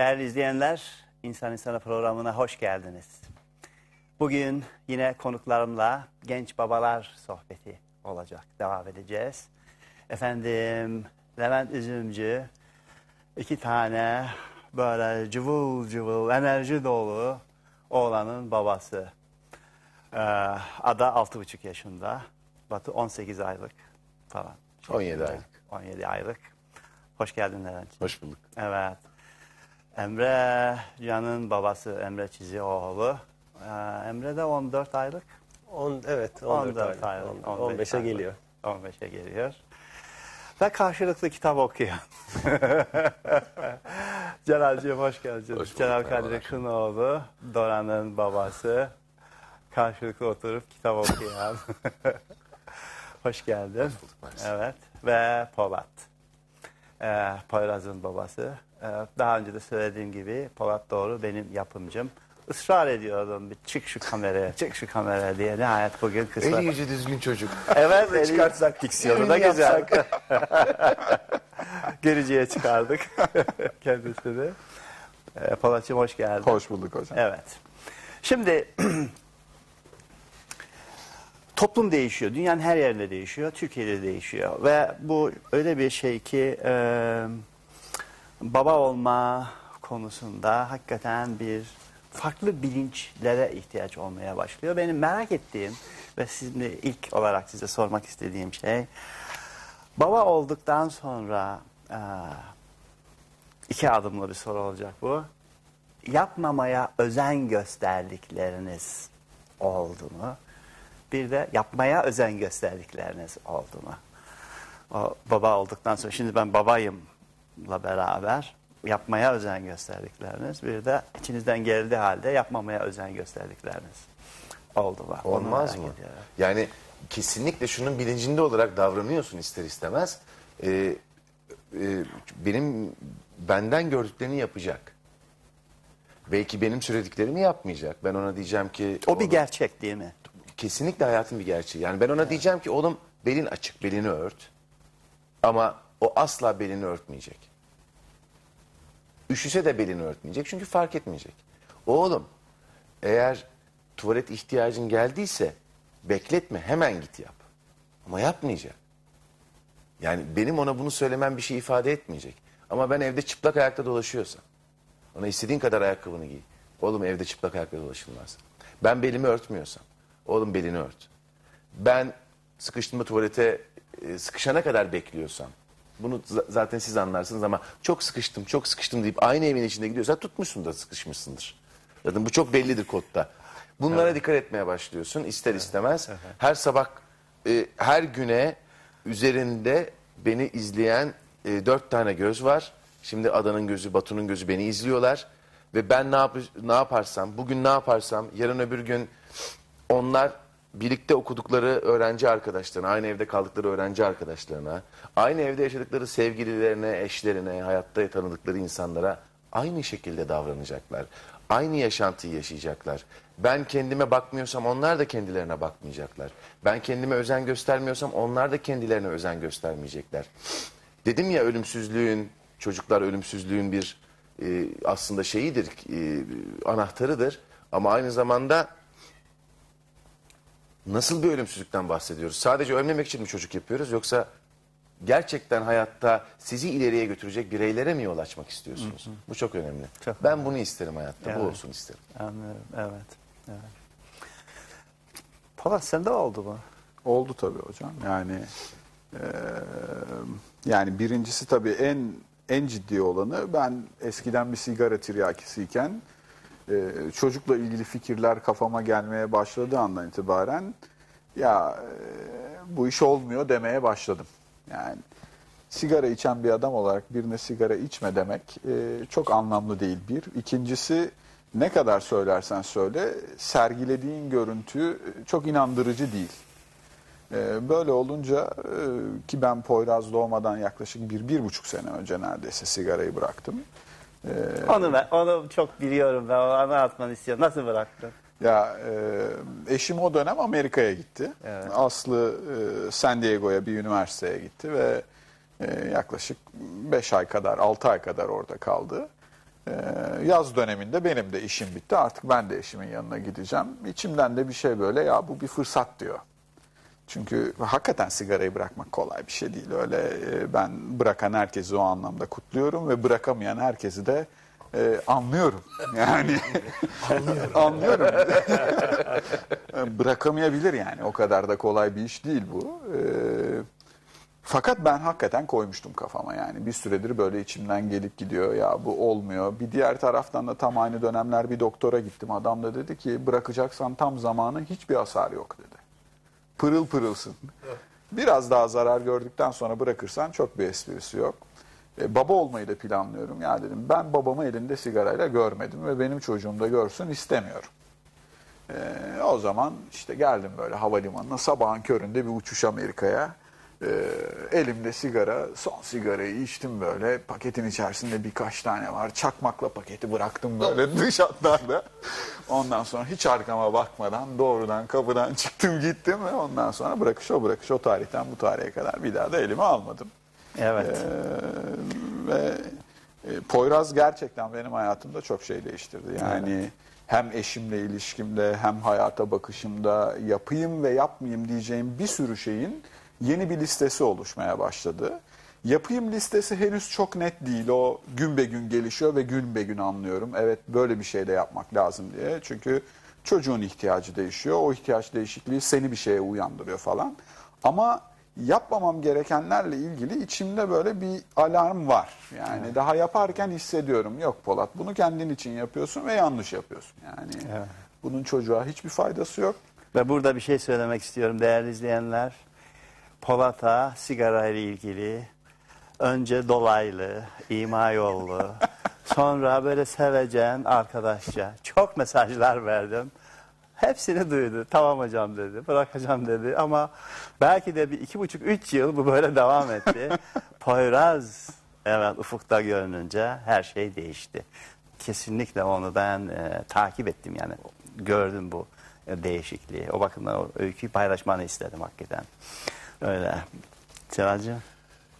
Değerli izleyenler, İnsan İnsana programına hoş geldiniz. Bugün yine konuklarımla genç babalar sohbeti olacak. Devam edeceğiz. Efendim Levent Üzümcü iki tane böyle cıvıl cıvıl enerji dolu oğlanın babası. Ee, Ada altı buçuk yaşında. Batı 18 aylık falan. 17 aylık. 17 aylık. Hoş geldin Levent. Hoş bulduk. Evet. Emre Can'ın babası Emre Çizioğlu. Ee, Emre de 14 aylık. On, evet 14, 14 aylık. aylık. On- 15 15'e aylık. geliyor. 15'e geliyor. Ve karşılıklı kitap okuyor. Celal'cığım hoş geldin. Hoş bulduk, Celal Kadri. Kınoğlu, Dora'nın babası. Karşılıklı oturup kitap okuyan. hoş geldin. bulduk, mersi. evet. Ve Polat. Ee, Poyraz'ın babası. Ee, daha önce de söylediğim gibi Polat Doğru benim yapımcım. Israr ediyordum bir çık şu kameraya, çık şu kameraya diye. Nihayet bugün kısmet. Eli yüzü düzgün çocuk. Evet, Ve eli- çıkartsak diksiyonu da güzel. Görücüye çıkardık kendisini. Ee, Polat'cığım hoş geldin. Hoş bulduk hocam. Evet. Şimdi toplum değişiyor. Dünyanın her yerinde değişiyor. Türkiye'de değişiyor. Ve bu öyle bir şey ki e, baba olma konusunda hakikaten bir farklı bilinçlere ihtiyaç olmaya başlıyor. Benim merak ettiğim ve şimdi ilk olarak size sormak istediğim şey baba olduktan sonra e, iki adımlı bir soru olacak bu yapmamaya özen gösterdikleriniz oldu mu? Bir de yapmaya özen gösterdikleriniz oldu mu? O baba olduktan sonra şimdi ben babayımla beraber yapmaya özen gösterdikleriniz bir de içinizden geldiği halde yapmamaya özen gösterdikleriniz oldu? Onu Olmaz mı? ediyorum. Yani kesinlikle şunun bilincinde olarak davranıyorsun ister istemez. Ee, e, benim benden gördüklerini yapacak. Belki benim söylediklerimi yapmayacak. Ben ona diyeceğim ki... O bir oğlum- gerçek değil mi? Kesinlikle hayatın bir gerçeği. Yani ben ona diyeceğim ki oğlum belin açık, belini ört. Ama o asla belini örtmeyecek. Üşüse de belini örtmeyecek çünkü fark etmeyecek. Oğlum eğer tuvalet ihtiyacın geldiyse bekletme hemen git yap. Ama yapmayacak. Yani benim ona bunu söylemem bir şey ifade etmeyecek. Ama ben evde çıplak ayakta dolaşıyorsam, ona istediğin kadar ayakkabını giy. Oğlum evde çıplak ayakta dolaşılmaz. Ben belimi örtmüyorsam, oğlum belini ört. Ben sıkıştığımda tuvalete e, sıkışana kadar bekliyorsam, bunu za- zaten siz anlarsınız ama çok sıkıştım, çok sıkıştım deyip aynı evin içinde gidiyorsan tutmuşsun da sıkışmışsındır. Zaten bu çok bellidir kodda. Bunlara dikkat etmeye başlıyorsun ister istemez. Her sabah, e, her güne üzerinde beni izleyen e, dört tane göz var. Şimdi Adanın gözü, Batu'nun gözü beni izliyorlar. Ve ben ne, yap ne yaparsam, bugün ne yaparsam, yarın öbür gün onlar birlikte okudukları öğrenci arkadaşlarına, aynı evde kaldıkları öğrenci arkadaşlarına, aynı evde yaşadıkları sevgililerine, eşlerine, hayatta tanıdıkları insanlara aynı şekilde davranacaklar. Aynı yaşantıyı yaşayacaklar. Ben kendime bakmıyorsam onlar da kendilerine bakmayacaklar. Ben kendime özen göstermiyorsam onlar da kendilerine özen göstermeyecekler. Dedim ya ölümsüzlüğün, çocuklar ölümsüzlüğün bir e, aslında şeyidir, e, anahtarıdır. Ama aynı zamanda nasıl bir ölümsüzlükten bahsediyoruz? Sadece ölmemek için mi çocuk yapıyoruz yoksa gerçekten hayatta sizi ileriye götürecek bireylere mi yol açmak istiyorsunuz? Bu çok önemli. Çok ben bunu isterim hayatta. Bu Evet. olsun isterim. Anlıyorum. Evet. evet. Polat sende oldu mu? Oldu tabii hocam. Yani eee, yani birincisi tabii en en ciddi olanı ben eskiden bir sigara tiryakisiyken eee, çocukla ilgili fikirler kafama gelmeye başladığı andan itibaren ya eee, bu iş olmuyor demeye başladım. Yani sigara içen bir adam olarak birine sigara içme demek eee, çok anlamlı değil bir. İkincisi ne kadar söylersen söyle sergilediğin görüntü çok inandırıcı değil. Böyle olunca e, ki ben Poyraz doğmadan yaklaşık bir, bir buçuk sene önce neredeyse sigarayı bıraktım. Ee, Onu ben, onu çok biliyorum ben. Onu anlatmanı istiyorum. Nasıl bıraktın? Ya e, eşim o dönem Amerika'ya gitti. Evet. Aslı e, San Diego'ya bir üniversiteye gitti ve e, yaklaşık 5 ay kadar, 6 ay kadar orada kaldı. Ee, yaz döneminde benim de işim bitti. Artık ben de eşimin yanına gideceğim. İçimden de bir şey böyle ya bu bir fırsat diyor. Çünkü hakikaten sigarayı bırakmak kolay bir şey değil. Öyle e, ben bırakan herkesi o anlamda kutluyorum ve bırakamayan herkesi de e, anlıyorum. Yani anlıyorum. Bırakamayabilir yani. O kadar da kolay bir iş değil bu. E, fakat ben hakikaten koymuştum kafama yani. Bir süredir böyle içimden gelip gidiyor. Ya bu olmuyor. Bir diğer taraftan da tam aynı dönemler bir doktora gittim. Adam da dedi ki bırakacaksan tam zamanı hiçbir hasar yok dedi. Pırıl pırılsın. Biraz daha zarar gördükten sonra bırakırsan çok bir esprisi yok. E, baba olmayı da planlıyorum. Ya dedim ben babamı elinde sigarayla görmedim ve benim çocuğum da görsün istemiyorum. E, o zaman işte geldim böyle havalimanına sabahın köründe bir uçuş Amerika'ya. E, elimde sigara, son sigarayı içtim böyle. Paketin içerisinde birkaç tane var. Çakmakla paketi bıraktım böyle dış hatlarda. Ondan sonra hiç arkama bakmadan doğrudan kapıdan çıktım gittim ve ondan sonra bırakış o bırakış o tarihten bu tarihe kadar bir daha da elime almadım. Evet. Ve e, Poyraz gerçekten benim hayatımda çok şey değiştirdi. Yani hem eşimle ilişkimde hem hayata bakışımda yapayım ve yapmayayım diyeceğim bir sürü şeyin yeni bir listesi oluşmaya başladı. Yapayım listesi henüz çok net değil. O gün be gün gelişiyor ve gün be gün anlıyorum. Evet böyle bir şey de yapmak lazım diye. Çünkü çocuğun ihtiyacı değişiyor. O ihtiyaç değişikliği seni bir şeye uyandırıyor falan. Ama yapmamam gerekenlerle ilgili içimde böyle bir alarm var. Yani daha yaparken hissediyorum. Yok Polat bunu kendin için yapıyorsun ve yanlış yapıyorsun. Yani Evet. bunun çocuğa hiçbir faydası yok. Ve burada bir şey söylemek istiyorum değerli izleyenler. Polat'a sigara ile ilgili önce dolaylı, ima yollu, sonra böyle sevecen arkadaşça çok mesajlar verdim. Hepsini duydu. Tamam hocam dedi. Bırakacağım dedi. Ama belki de bir iki buçuk, üç yıl bu böyle devam etti. Poyraz evet ufukta görününce her şey değişti. Kesinlikle onu ben e, takip ettim yani. Gördüm bu e, değişikliği. O bakımdan o öyküyü paylaşmanı istedim hakikaten. Öyle. Seracığım.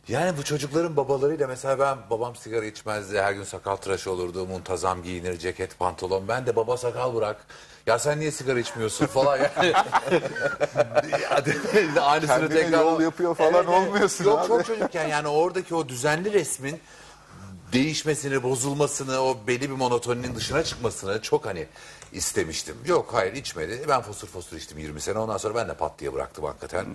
Yani bu çocukların babalarıyla mesela ben babam sigara içmezdi. Her gün sakal tıraşı olurdu. Muntazam giyinir, ceket, pantolon. Ben de baba sakal bırak. Ya sen niye sigara içmiyorsun falan yani. Yani Aynısını Kendine tekrar. yol yapıyor falan olmuyorsun Yok abi. çok çocukken yani oradaki o düzenli resmin değişmesini, bozulmasını, o belli bir monotoninin dışına çıkmasını çok hani istemiştim. Yok hayır içmedi. Ben fosur fosur içtim 20 sene. Ondan sonra ben de pat diye bıraktım hakikaten.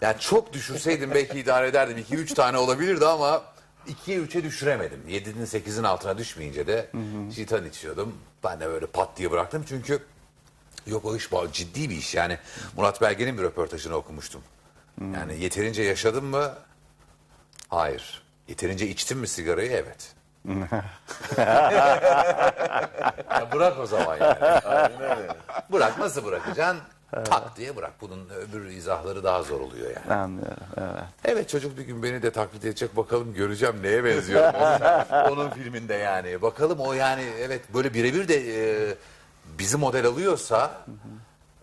Yani çok düşürseydim belki idare ederdim. 2-3 tane olabilirdi ama 2'ye 3'e düşüremedim. 7'nin 8'in altına düşmeyince de citan içiyordum. Ben de böyle pat diye bıraktım çünkü yok o iş ba- ciddi bir iş. Yani Murat Belge'nin bir röportajını okumuştum. Yani yeterince yaşadın mı? Hayır. Yeterince içtin mi sigarayı? Evet. Ya bırak o zaman yani. Bırak nasıl bırakacaksın? Tak diye bırak. Bunun öbür izahları daha zor oluyor yani. Anlıyorum. Evet. Evet çocuk bir gün beni de taklit edecek bakalım göreceğim neye benziyor onun, onun filminde yani. Bakalım o yani evet böyle birebir de e, bizi model alıyorsa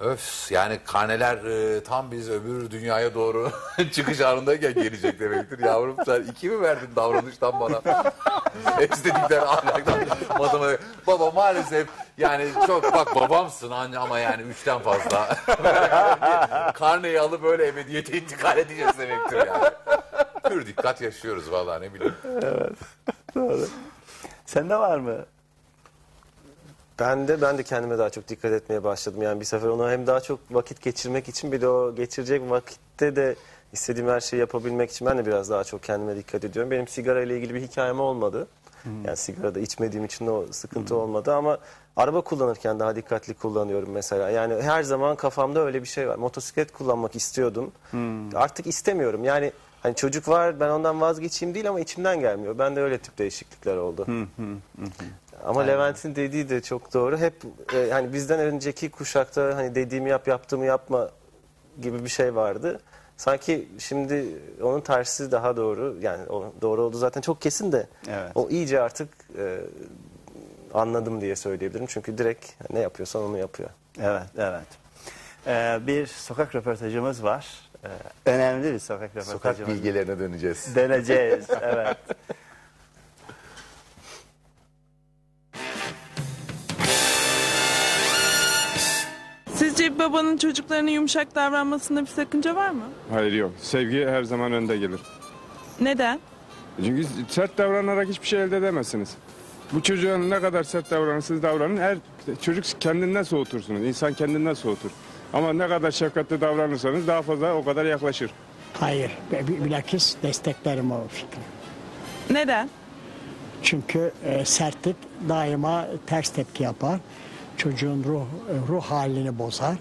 öf yani karneler e, tam biz öbür dünyaya doğru çıkış anındayken gelecek demektir. Yavrum sen iki mi verdin davranıştan bana? Estetikten ahlaktan matematik. Baba maalesef yani çok bak babamsın anne ama yani üçten fazla. Karneyi alıp böyle ebediyete intikal edeceğiz demektir yani. Pür dikkat yaşıyoruz vallahi ne bileyim. Sende var mı? Ben de ben de kendime daha çok dikkat etmeye başladım. Yani bir sefer ona hem daha çok vakit geçirmek için bir de o geçirecek vakitte de istediğim her şeyi yapabilmek için ben de biraz daha çok kendime dikkat ediyorum. Benim sigara ile ilgili bir hikayem olmadı. Yani sigarada içmediğim için o sıkıntı olmadı ama araba kullanırken daha dikkatli kullanıyorum mesela. Yani her zaman kafamda öyle bir şey var. Motosiklet kullanmak istiyordum. Artık istemiyorum. Yani hani çocuk var ben ondan vazgeçeyim değil ama içimden gelmiyor. Bende öyle tip değişiklikler oldu. Ama Levent'in dediği de çok doğru. Hep e, hani bizden önceki kuşakta hani dediğimi yap yaptığımı yapma gibi bir şey vardı. Sanki şimdi onun tersi daha doğru. Yani o doğru oldu zaten çok kesin de. Evet. O iyice artık e, anladım diye söyleyebilirim. Çünkü direkt ne yapıyorsan onu yapıyor. Evet, evet. Ee, bir sokak röportajımız var. Ee, önemli bir sokak röportajımız. Sokak bilgelerine döneceğiz. Deneyeceğiz, evet. Sizce babanın çocuklarına yumuşak davranmasında bir sakınca var mı? Hayır yok. Sevgi her zaman önde gelir. Neden? Çünkü sert davranarak hiçbir şey elde edemezsiniz. Bu çocuğa ne kadar sert davranırsınız davranın. Her çocuk kendinden soğutursunuz. İnsan kendinden soğutur. Ama ne kadar şefkatli davranırsanız daha fazla o kadar yaklaşır. Hayır, bil- bilakis desteklerim o fikri. Neden? Çünkü e, sertlik daima ters tepki yapar. Çocuğun ruh ruh halini bozar.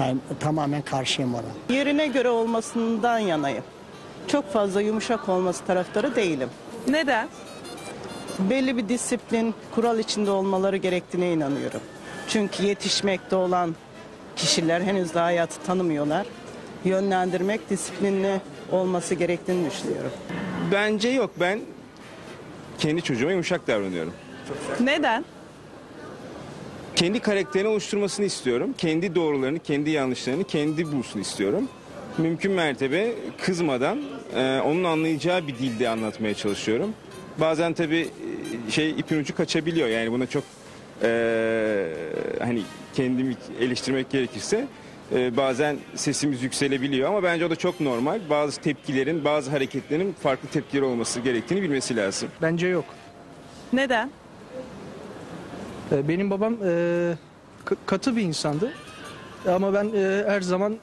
Ben tamamen karşıyım ona. Yerine göre olmasından yanayım. Çok fazla yumuşak olması taraftarı değilim. Neden? Belli bir disiplin, kural içinde olmaları gerektiğine inanıyorum. Çünkü yetişmekte olan kişiler henüz daha hayatı tanımıyorlar. Yönlendirmek, disiplinli olması gerektiğini düşünüyorum. Bence yok. Ben kendi çocuğuma yumuşak davranıyorum. Neden? Kendi karakterini oluşturmasını istiyorum. Kendi doğrularını, kendi yanlışlarını kendi bulsun istiyorum. Mümkün mertebe kızmadan e, onun anlayacağı bir dilde anlatmaya çalışıyorum. Bazen tabii e, şey ipin ucu kaçabiliyor. Yani buna çok e, hani kendimi eleştirmek gerekirse e, bazen sesimiz yükselebiliyor ama bence o da çok normal. Bazı tepkilerin, bazı hareketlerin farklı tepkileri olması gerektiğini bilmesi lazım. Bence yok. Neden? Ee, Benim babam e, katı bir insandı. Ama ben e, her zaman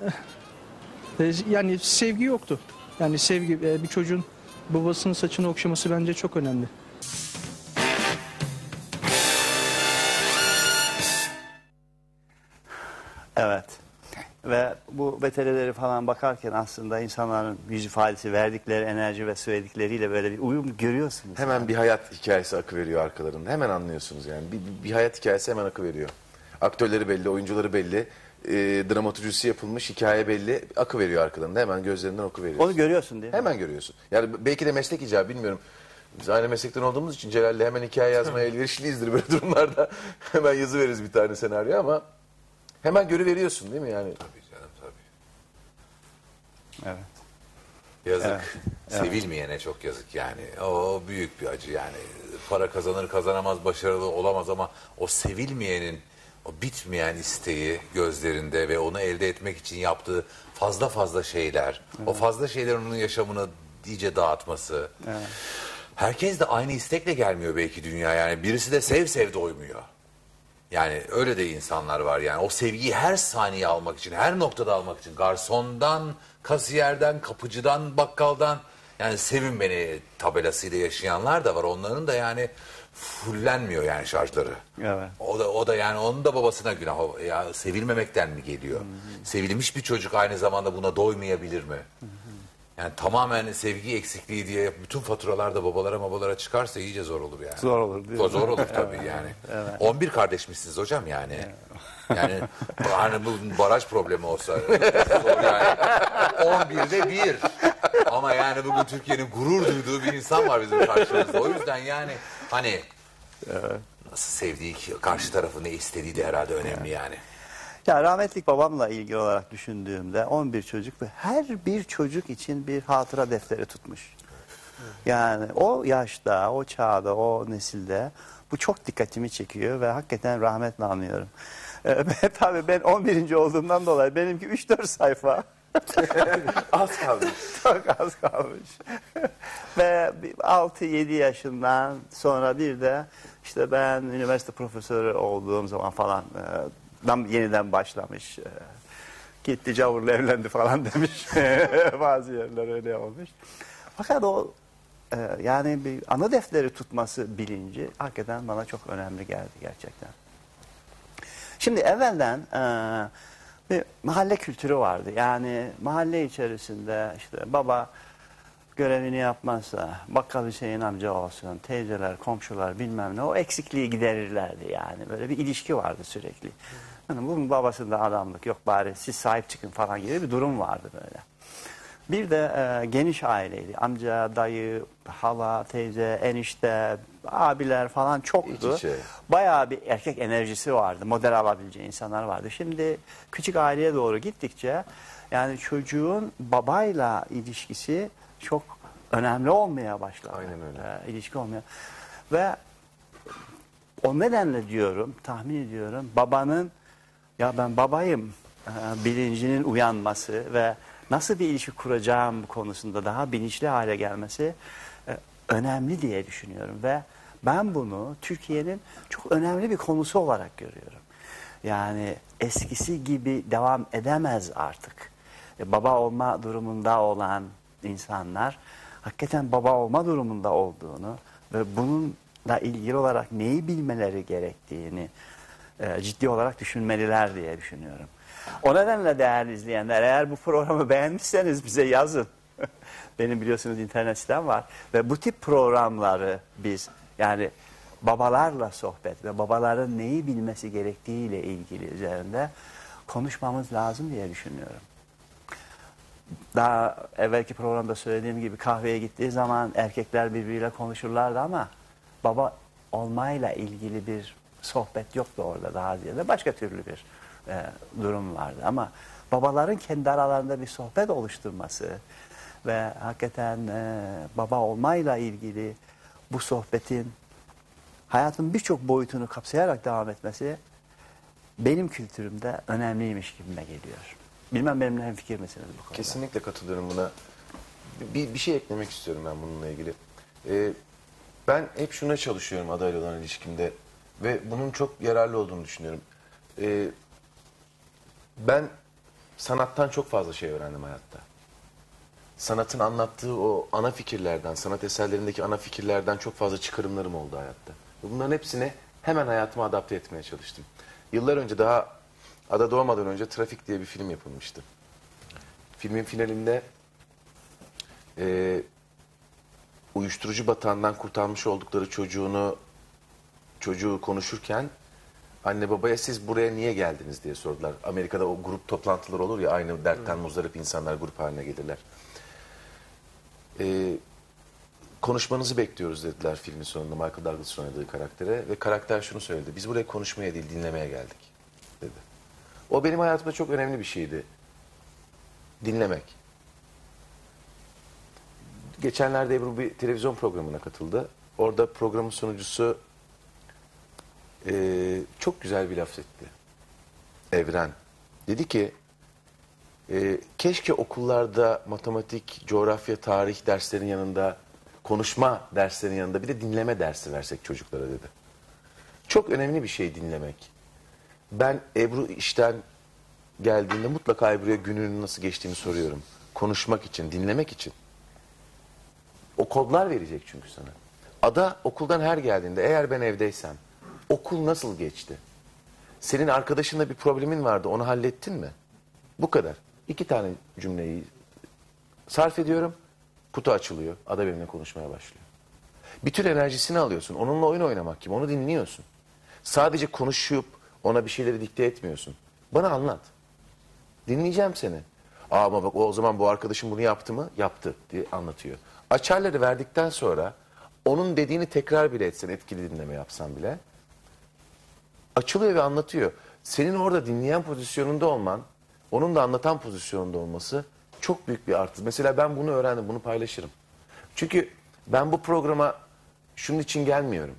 e, yani sevgi yoktu. Yani sevgi e, bir çocuğun babasının saçını okşaması bence çok önemli. Evet. Ve bu veterileri falan bakarken aslında insanların yüz ifadesi, verdikleri enerji ve söyledikleriyle böyle bir uyum görüyorsunuz. Hemen bir hayat hikayesi akı veriyor arkalarında. Hemen anlıyorsunuz yani. Bir, bir- bir hayat hikayesi hemen akı veriyor. Aktörleri belli, oyuncuları belli. E, dramatürjisi yapılmış, hikaye belli. Akı veriyor arkalarında. Hemen gözlerinden oku veriyor. Onu görüyorsun değil mi? Hemen görüyorsun. Yani belki de meslek icabı bilmiyorum. Biz aynı meslekten olduğumuz için Celal'le hemen hikaye yazmaya elverişliyizdir böyle durumlarda. hemen yazı veririz bir tane senaryo ama hemen görüveriyorsun değil mi yani? Tabii canım tabii. Evet. Yazık. Sevilmeyene çok yazık yani. O büyük bir acı yani. Para kazanır kazanamaz başarılı olamaz ama o sevilmeyenin o bitmeyen isteği gözlerinde ve onu elde etmek için yaptığı fazla fazla şeyler. O fazla şeylerin onun yaşamını iyice dağıtması. Herkes de aynı istekle gelmiyor belki dünya yani. Birisi de sev sev doymuyor. Yani öyle de insanlar var yani. O sevgiyi her saniye almak için, her noktada almak için. Garsondan, kasiyerden, kapıcıdan, bakkaldan. Yani sevin beni tabelasıyla yaşayanlar da var. Onların da yani fullenmiyor yani şarjları. Evet. O da o da yani onun da babasına günah. O- Ya sevilmemekten mi geliyor? Sevilmiş bir çocuk aynı zamanda buna doymayabilir mi? Yani tamamen sevgi eksikliği diye bütün faturalar da babalara babalara çıkarsa iyice zor olur yani. Zor olur, değil mi? Zor olur tabii yani. 11 kardeşmişsiniz hocam yani. Yani hani bu baraj problemi olsa zor yani. 11'de bir. Ama yani bugün Türkiye'nin gurur duyduğu bir insan var bizim karşımızda. O yüzden yani hani nasıl sevdiği karşı tarafı ne istediği de herhalde önemli yani. Ya rahmetlik babamla ilgili olarak düşündüğümde 11 çocuk ve her bir çocuk için bir hatıra defteri tutmuş. Yani o yaşta, o çağda, o nesilde bu çok dikkatimi çekiyor ve hakikaten rahmetle anlıyorum. Ee, tabii ben 11. olduğumdan dolayı benimki 3-4 sayfa. Az kaldı. Çok az kalmış. Ve 6-7 yaşından sonra bir de işte ben üniversite profesörü olduğum zaman falan e, yeniden başlamış. E, gitti Cavur'la evlendi falan demiş. Bazı yerler öyle olmuş. Fakat o e, yani bir ana defteri tutması bilinci hakikaten bana çok önemli geldi gerçekten. Şimdi evvelden e, bir mahalle kültürü vardı. Yani mahalle içerisinde işte baba görevini yapmazsa bakkal Hüseyin amca olsun, teyzeler, komşular bilmem ne o eksikliği giderirlerdi yani. Böyle bir ilişki vardı sürekli. Yani bunun babasında adamlık yok bari siz sahip çıkın falan gibi bir durum vardı böyle. Bir de e, geniş aileydi. Amca, dayı, hala, teyze, enişte, abiler falan çoktu. İç içe. Bayağı bir erkek enerjisi vardı. Model alabileceği insanlar vardı. Şimdi küçük aileye doğru gittikçe yani çocuğun babayla ilişkisi çok önemli olmaya başladı. Aynen öyle. E, ilişki olmaya. Ve o nedenle diyorum, tahmin ediyorum babanın ya ben babayım e, bilincinin uyanması ve nasıl bir ilişki kuracağım konusunda daha bilinçli hale gelmesi e, önemli diye düşünüyorum ve ben bunu Türkiye'nin çok önemli bir konusu olarak görüyorum. Yani eskisi gibi devam edemez artık. E, baba olma durumunda olan insanlar hakikaten baba olma durumunda olduğunu ve bununla ilgili olarak neyi bilmeleri gerektiğini e, ciddi olarak düşünmeliler diye düşünüyorum. O nedenle değerli izleyenler eğer bu programı beğenmişseniz bize yazın. Benim biliyorsunuz internet sitem var ve bu tip programları biz yani babalarla sohbet ve babaların neyi bilmesi gerektiğiyle ilgili üzerinde konuşmamız lazım diye düşünüyorum. Daha evvelki programda söylediğim gibi kahveye gittiği zaman erkekler birbiriyle konuşurlardı ama baba olmayla ilgili bir sohbet yoktu orada daha ziyade. Başka türlü bir e, durum vardı ama babaların kendi aralarında bir sohbet oluşturması ve hakikaten e, baba olmayla ilgili bu sohbetin hayatın birçok boyutunu kapsayarak devam etmesi benim kültürümde önemliymiş gibime geliyor. Bilmem benimle hemfikir misiniz bu konuda? Kesinlikle katılıyorum buna. Bir, bir şey eklemek istiyorum ben bununla ilgili. Ee, ben hep şuna çalışıyorum adayla olan ilişkimde ve bunun çok yararlı olduğunu düşünüyorum. Ee, ben sanattan çok fazla şey öğrendim hayatta. Sanatın anlattığı o ana fikirlerden, sanat eserlerindeki ana fikirlerden çok fazla çıkarımlarım oldu hayatta. Bunların hepsini hemen hayatıma adapte etmeye çalıştım. Yıllar önce daha ada doğmadan önce Trafik diye bir film yapılmıştı. Filmin finalinde e, uyuşturucu batağından kurtarmış oldukları çocuğunu çocuğu konuşurken anne babaya siz buraya niye geldiniz diye sordular. Amerika'da o grup toplantıları olur ya aynı dertten muzdarip insanlar grup haline gelirler. Ee, konuşmanızı bekliyoruz dediler filmin sonunda Michael Douglas oynadığı karaktere ve karakter şunu söyledi. Biz buraya konuşmaya değil dinlemeye geldik dedi. O benim hayatımda çok önemli bir şeydi. Dinlemek. Geçenlerde Ebru bir televizyon programına katıldı. Orada programın sunucusu eee, çok güzel bir laf etti. Evren. Dedi ki e, keşke okullarda matematik, coğrafya, tarih derslerinin yanında konuşma derslerinin yanında bir de dinleme dersi versek çocuklara dedi. Çok önemli bir şey dinlemek. Ben Ebru işten geldiğinde mutlaka Ebru'ya gününün nasıl geçtiğini soruyorum. Konuşmak için, dinlemek için. O kodlar verecek çünkü sana. Ada okuldan her geldiğinde eğer ben evdeysem okul nasıl geçti? Senin arkadaşınla bir problemin vardı onu hallettin mi? Bu kadar. İki tane cümleyi sarf ediyorum. Kutu açılıyor. Ada benimle konuşmaya başlıyor. Bütün enerjisini alıyorsun. Onunla oyun oynamak gibi. Onu dinliyorsun. Sadece konuşup ona bir şeyleri dikte etmiyorsun. Bana anlat. Dinleyeceğim seni. Aa ama bak o zaman bu arkadaşım bunu yaptı mı? Yaptı diye anlatıyor. Açarları verdikten sonra onun dediğini tekrar bile etsen etkili dinleme yapsan bile açılıyor ve anlatıyor. Senin orada dinleyen pozisyonunda olman, onun da anlatan pozisyonunda olması çok büyük bir artı. Mesela ben bunu öğrendim, bunu paylaşırım. Çünkü ben bu programa şunun için gelmiyorum.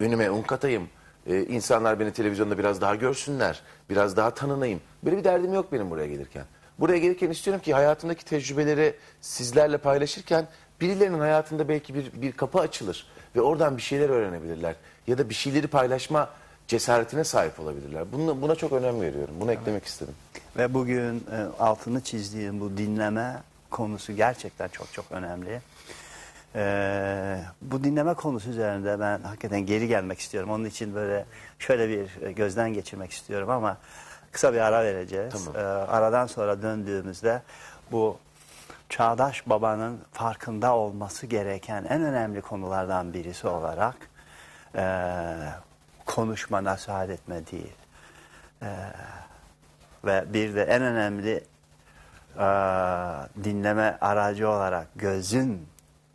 Önüme un katayım, e, insanlar beni televizyonda biraz daha görsünler, biraz daha tanınayım. Böyle bir derdim yok benim buraya gelirken. Buraya gelirken istiyorum ki hayatımdaki tecrübeleri sizlerle paylaşırken birilerinin hayatında belki bir, bir kapı açılır ve oradan bir şeyler öğrenebilirler. Ya da bir şeyleri paylaşma cesaretine sahip olabilirler. Buna, buna çok önem veriyorum. Bunu eklemek istedim. Ve bugün e, altını çizdiğim bu dinleme konusu gerçekten çok çok önemli. Ee, bu dinleme konusu üzerinde ben hakikaten geri gelmek istiyorum. Onun için böyle şöyle bir e, gözden geçirmek istiyorum ama kısa bir ara vereceğiz. Tamam. Ee, aradan sonra döndüğümüzde bu çağdaş babanın farkında olması gereken en önemli konulardan birisi olarak e, konuşma, nasihat etme değil. E, ve bir de en önemli e, dinleme aracı olarak gözün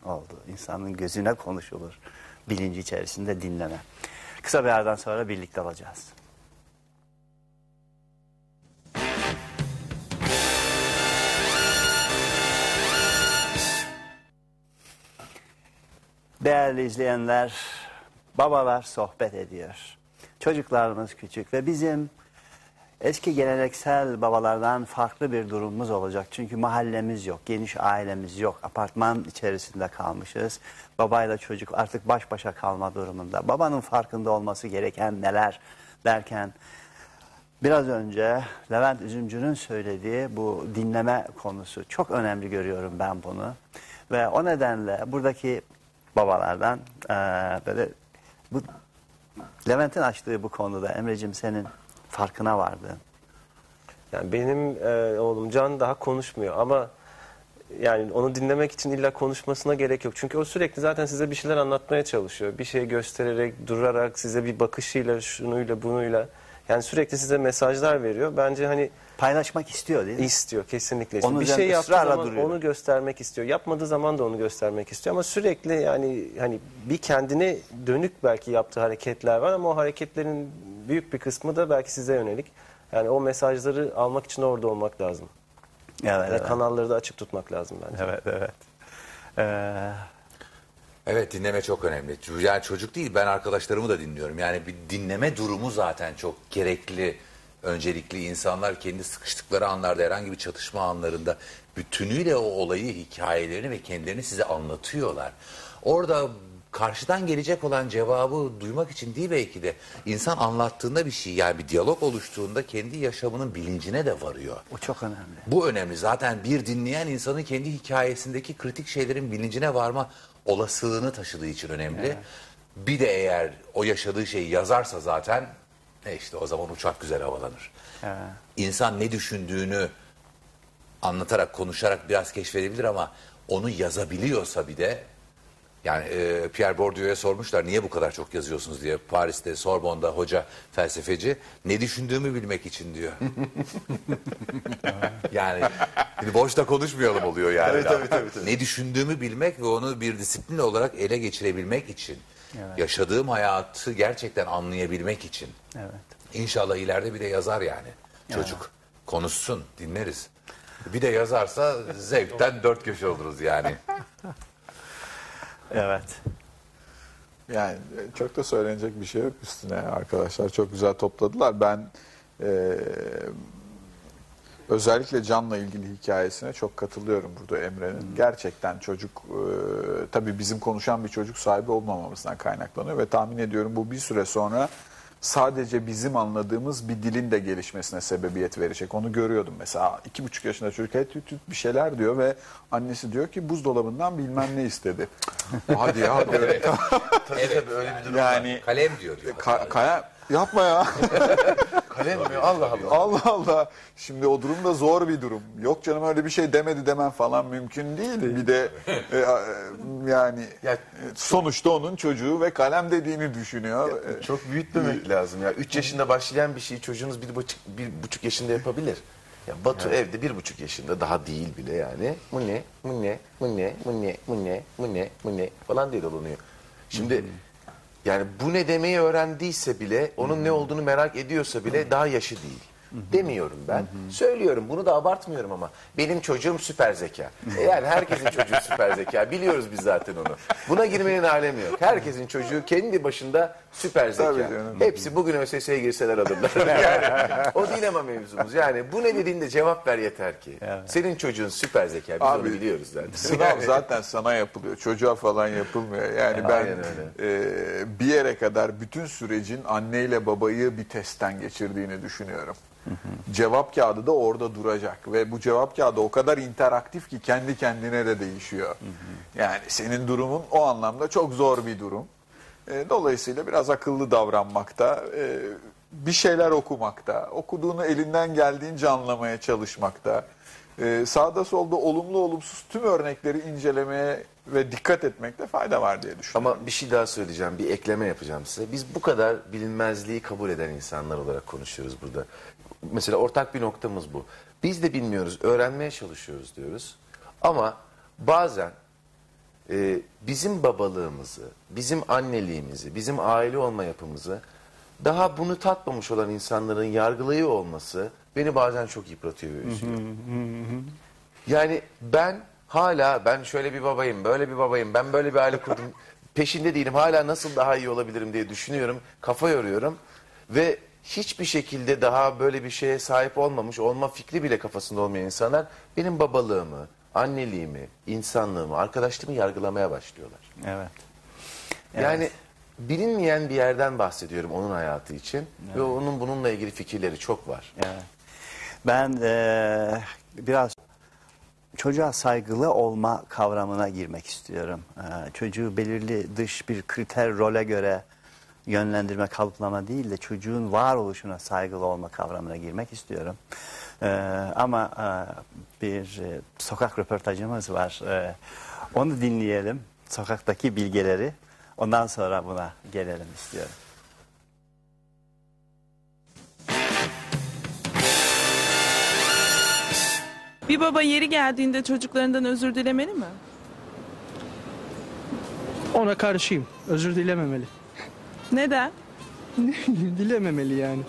oldu. İnsanın gözüne konuşulur. Bilinci içerisinde dinleme. Kısa bir aradan sonra birlikte olacağız. Değerli izleyenler, babalar sohbet ediyor. Çocuklarımız küçük ve bizim eski geleneksel babalardan farklı bir durumumuz olacak. Çünkü mahallemiz yok, geniş ailemiz yok. Apartman içerisinde kalmışız. Babayla çocuk artık baş başa kalma durumunda. Babanın farkında olması gereken neler derken biraz önce Levent Üzümcü'nün söylediği bu dinleme konusu çok önemli görüyorum ben bunu. Ve o nedenle buradaki babalardan eee, böyle bu Levent'in açtığı bu konuda Emre'cim senin farkına vardın. Yani benim e, oğlum Can daha konuşmuyor ama yani onu dinlemek için illa konuşmasına gerek yok. Çünkü o sürekli zaten size bir şeyler anlatmaya çalışıyor. Bir şey göstererek, durarak, size bir bakışıyla, şunuyla, bunuyla. Yani sürekli size mesajlar veriyor. Bence hani Paylaşmak istiyor değil mi? istiyor kesinlikle. Onun bir şey yaptığı zaman duruyor. onu göstermek istiyor. Yapmadığı zaman da onu göstermek istiyor. Ama sürekli yani hani bir kendine dönük belki yaptığı hareketler var ama o hareketlerin büyük bir kısmı da belki size yönelik. Yani o mesajları almak için orada olmak lazım. Evet, Ve evet. kanalları da açık tutmak lazım bence. Evet, evet. Ee, Evet dinleme çok önemli. Yani çocuk değil ben arkadaşlarımı da dinliyorum. Yani bir dinleme durumu zaten çok gerekli. Öncelikli insanlar kendi sıkıştıkları anlarda herhangi bir çatışma anlarında bütünüyle o olayı, hikayelerini ve kendilerini size anlatıyorlar. Orada karşıdan gelecek olan cevabı duymak için değil belki de insan anlattığında bir şey yani bir diyalog oluştuğunda kendi yaşamının bilincine de varıyor. o çok önemli. Bu önemli. Zaten bir dinleyen insanın kendi hikayesindeki kritik şeylerin bilincine varma olasılığını taşıdığı için önemli. Bir de eğer o yaşadığı şeyi yazarsa zaten e işte o zaman uçak güzel havalanır. Evet. İnsan ne düşündüğünü anlatarak, konuşarak biraz keşfedebilir ama onu yazabiliyorsa bir de yani e, Pierre Bourdieu'ya sormuşlar niye bu kadar çok yazıyorsunuz diye Paris'te Sorbonne'da hoca felsefeci ne düşündüğümü bilmek için diyor. yani şimdi boşta konuşmayalım oluyor yani. Evet, tabii, tabii, tabii. Ne düşündüğümü bilmek ve onu bir disiplin olarak ele geçirebilmek için. Yaşadığım hayatı gerçekten anlayabilmek için. Evet. İnşallah ileride bir de yazar yani çocuk. Konuşsun dinleriz. Bir de yazarsa zevkten dört köşe oluruz yani. Evet. Yani e, çok da söylenecek bir şey yok üstüne. Arkadaşlar çok güzel topladılar. Ben e, özellikle Can'la ilgili hikayesine çok katılıyorum burada Emre'nin. Gerçekten çocuk e, tabii bizim konuşan bir çocuk sahibi olmamamızdan kaynaklanıyor ve tahmin ediyorum bu bir süre sonra sadece bizim anladığımız bir dilin de gelişmesine sebebiyet verecek. Onu görüyordum mesela. iki buçuk yaşında çocuk et tüt tüt bir şeyler diyor ve annesi diyor ki buzdolabından bilmem ne istedi. Hadi ya diyorum. Evet, tabii öyle bir durum Yani- var. Kalem diyor diyor. Ka- kaya yapma ya. Mi? Allah Allah. Allah Allah. Şimdi o durum da zor bir durum. Yok canım öyle bir şey demedi demen falan mümkün değil. Bir de e, e, yani Ya- e, sonuçta onun çocuğu ve kalem dediğini düşünüyor. E, Çok büyütmemek lazım ya. 3 yaşında başlayan bir şeyi çocuğunuz bir buçuk, bir buçuk yaşında yapabilir. Ya Batu evde bir buçuk yaşında daha değil bile yani. Bu ne, bu ne, bu ne, bu ne, bu ne, bu ne, bu ne falan diye dolanıyor. Şimdi yani bu ne demeyi öğrendiyse bile, onun ne olduğunu merak ediyorsa bile daha yaşı değil. Demiyorum ben. Söylüyorum. Bunu da abartmıyorum ama. Benim çocuğum süper zeka. E yani herkesin çocuğu süper zeka. Biliyoruz biz zaten onu. Buna girmenin alemi yok. Herkesin çocuğu kendi başında süper zeka. Tabii canım. Hepsi bugün ÖSS'ye girseler alırlar. Yani, o değil ama mevzumuz. Yani bu ne dediğinde cevap ver yeter ki. Senin çocuğun süper zeka. Biz Abi, onu biliyoruz zaten. Sınav zaten sana yapılıyor. Çocuğa falan yapılmıyor. Yani ben Aynen e, bir yere kadar bütün sürecin anneyle babayı bir testten geçirdiğini düşünüyorum. Cevap kağıdı da orada duracak ve bu cevap kağıdı o kadar interaktif ki kendi kendine de değişiyor. Yani senin durumun o anlamda çok zor bir durum. E, dolayısıyla biraz akıllı davranmakta, e, bir şeyler okumakta, okuduğunu elinden geldiğince anlamaya çalışmakta, e, sağda solda olumlu olumsuz tüm örnekleri incelemeye ve dikkat etmekte fayda var diye düşünüyorum. Ama bir şey daha söyleyeceğim, bir ekleme yapacağım size. Biz bu kadar bilinmezliği kabul eden insanlar olarak konuşuyoruz burada. Mesela ortak bir noktamız bu. Biz de bilmiyoruz, öğrenmeye çalışıyoruz diyoruz. Ama bazen e, bizim babalığımızı, bizim anneliğimizi, bizim aile olma yapımızı daha bunu tatmamış olan insanların yargılayı olması beni bazen çok yıpratıyor ve üzüyor. Yani ben hala ben şöyle bir babayım, böyle bir babayım, ben böyle bir aile kurdum. Peşinde değilim. Hala nasıl daha iyi olabilirim diye düşünüyorum. Kafa yoruyorum. Ve hiçbir şekilde daha böyle bir şeye sahip olmamış, olma fikri bile kafasında olmayan insanlar benim babalığımı, anneliğimi, insanlığımı, arkadaşlığımı yargılamaya başlıyorlar. Evet. Yani bilinmeyen bir yerden bahsediyorum onun hayatı için ve onun bununla ilgili fikirleri çok var. Evet. Ben eee, biraz çocuğa saygılı olma kavramına girmek istiyorum. Eee, çocuğu belirli dış bir kriter role göre yönlendirme, kalıplama değil de çocuğun varoluşuna saygılı olma kavramına girmek istiyorum. Eee, ama eee, bir e, sokak röportajımız var. Eee, onu dinleyelim. Sokaktaki bilgeleri. Ondan sonra buna gelelim istiyorum. Bir baba yeri geldiğinde çocuklarından özür dilemeli mi? Ona karşıyım. Özür dilememeli. Neden? Dilememeli yani.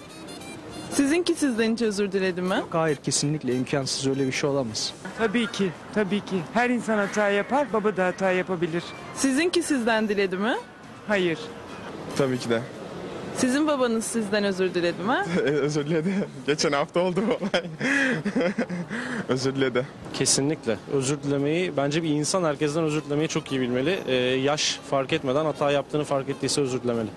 Sizinki sizden hiç özür diledi mi? Hayır kesinlikle imkansız öyle bir şey olamaz. Tabii ki, tabii ki. Her insan hata yapar, baba da hata yapabilir. Sizinki sizden diledi mi? Hayır. Tabii ki de. Sizin babanız sizden özür diledi mi? Özür diledi. Geçen hafta oldu bu olay. Özür diledi. Kesinlikle. Özür dilemeyi bence bir insan herkesten özür dilemeyi çok iyi bilmeli. Ee, yaş fark etmeden hata yaptığını fark ettiyse özür dilemeli.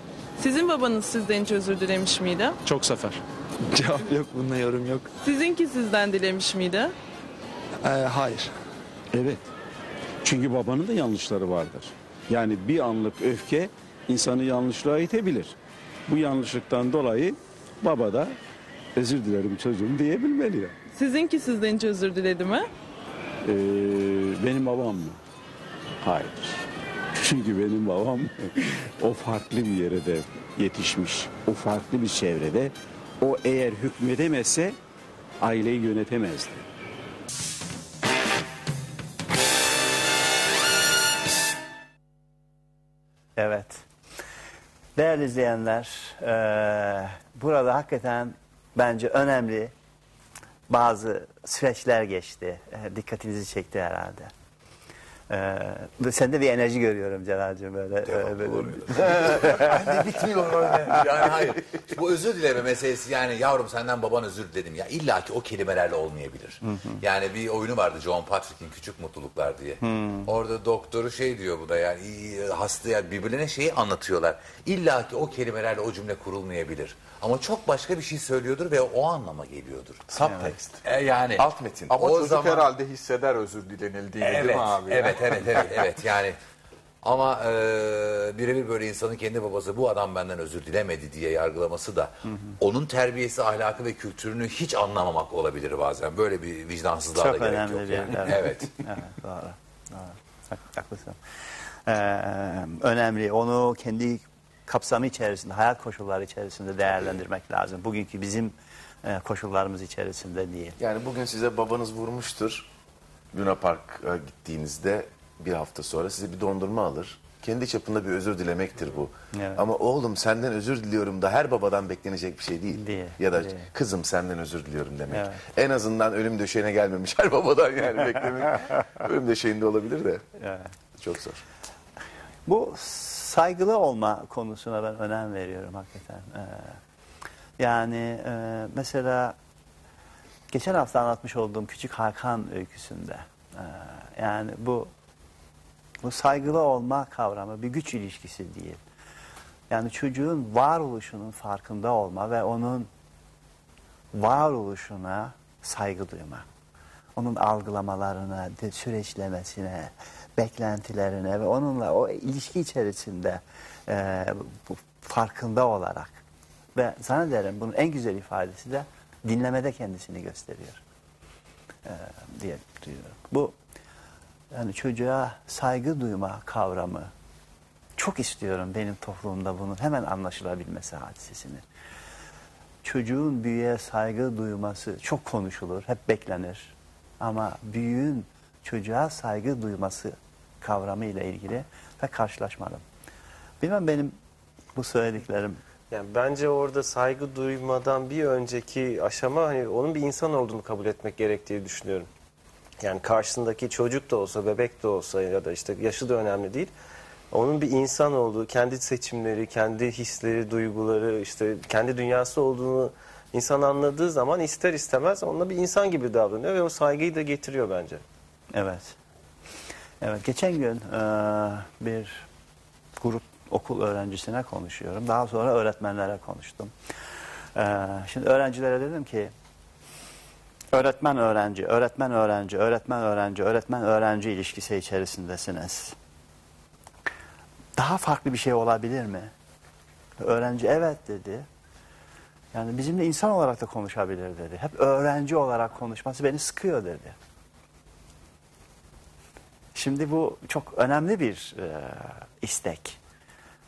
Sizin babanız sizden hiç özür dilemiş miydi? Çok sefer. Cevap yok bunda yorum yok. Sizinki sizden dilemiş miydi? Ee, hayır. Evet. Çünkü babanın da yanlışları vardır. Yani bir anlık öfke insanı yanlışlığa itebilir. Bu yanlışlıktan dolayı baba da özür dilerim çocuğum diyebilmeli. ya. Sizinki sizden hiç özür diledi mi? Ee, benim babam mı? Hayır. Çünkü benim babam o farklı bir yere de yetişmiş. O farklı bir çevrede. O eğer hükmedemezse aileyi yönetemezdi. Evet. Değerli izleyenler, eee, burada hakikaten bence önemli bazı süreçler geçti. E, dikkatinizi çekti herhalde. Eee sende bir enerji görüyorum Celal'cığım böyle. e, böyle. Bende bitmiyor öyle. Yani hayır. Bu özür dileme meselesi yani yavrum senden baban özür diledim ya illa ki o kelimelerle olmayabilir. Yani bir oyunu vardı John Patrick'in Küçük Mutluluklar diye. Orada doktoru şey diyor bu da yani hastaya birbirlerine şeyi anlatıyorlar. İlla ki o kelimelerle o cümle kurulmayabilir. Ama çok başka bir şey söylüyordur ve o anlama geliyordur. Subtext. E, yani Alt metin. Ama O çocuk zaman- herhalde hisseder özür dilenildiğini Evet, değil mi abi? ya? Evet, evet, evet, evet. Yani ama e, birebir böyle insanın kendi babası bu adam benden özür dilemedi diye yargılaması da onun terbiyesi, ahlakı ve kültürünü hiç anlamamak olabilir bazen. Böyle bir vicdansızlığa da Çok gerek önemli yok. bir yani. evet. Evet. evet, doğru. doğru. Hak- Haklısın. Ee, önemli. Onu kendi kapsamı içerisinde, hayat koşulları içerisinde değerlendirmek lazım. Bugünkü bizim e, koşullarımız içerisinde değil. Yani bugün size babanız vurmuştur. Luna Park'a gittiğinizde bir hafta sonra size bir dondurma alır. Kendi çapında bir özür dilemektir bu. Evet. Ama oğlum senden özür diliyorum da her babadan beklenecek bir şey değil. Değil, Ya da değil. kızım senden özür diliyorum demek. Evet. En azından ölüm döşeğine gelmemiş her babadan yani beklemek. ölüm döşeğinde olabilir de. Evet. Çok zor. Bu saygılı olma konusuna ben önem veriyorum hakikaten. Ee, yani e, mesela geçen hafta anlatmış olduğum Küçük Hakan öyküsünde e, yani bu bu saygılı olma kavramı bir güç ilişkisi değil. Yani çocuğun varoluşunun farkında olma ve onun varoluşuna saygı duyma. Onun algılamalarına, süreçlemesine, beklentilerine ve onunla o ilişki içerisinde e, bu farkında olarak ve zannederim bunun en güzel ifadesi de dinlemede kendisini gösteriyor e, diye duyuyorum. Bu yani çocuğa saygı duyma kavramı çok istiyorum benim toplumda bunun hemen anlaşılabilmesi hadisesini. Çocuğun büyüğe saygı duyması çok konuşulur, hep beklenir. Ama büyüğün çocuğa saygı duyması kavramı ile ilgili pek karşılaşmadım. Bilmem benim bu söylediklerim Yani bence orada saygı duymadan bir önceki aşama hani onun bir insan olduğunu kabul etmek gerektiği düşünüyorum. Yani karşısındaki çocuk da olsa, bebek de olsa ya da işte yaşı da önemli değil. Onun bir insan olduğu, kendi seçimleri, kendi hisleri, duyguları, işte kendi dünyası olduğunu insan anladığı zaman ister istemez onunla bir insan gibi davranıyor ve o saygıyı da getiriyor bence. Evet. Evet, geçen gün bir grup okul öğrencisine konuşuyorum. Daha sonra öğretmenlere konuştum. E, şimdi öğrencilere dedim ki öğretmen öğrenci, öğretmen öğrenci, öğretmen öğrenci, öğretmen öğrenci ilişkisi içerisindesiniz. Daha farklı bir şey olabilir mi? Öğrenci evet dedi. Yani bizimle insan olarak da konuşabilir dedi. Hep öğrenci olarak konuşması beni sıkıyor dedi. Şimdi bu çok önemli bir e, istek.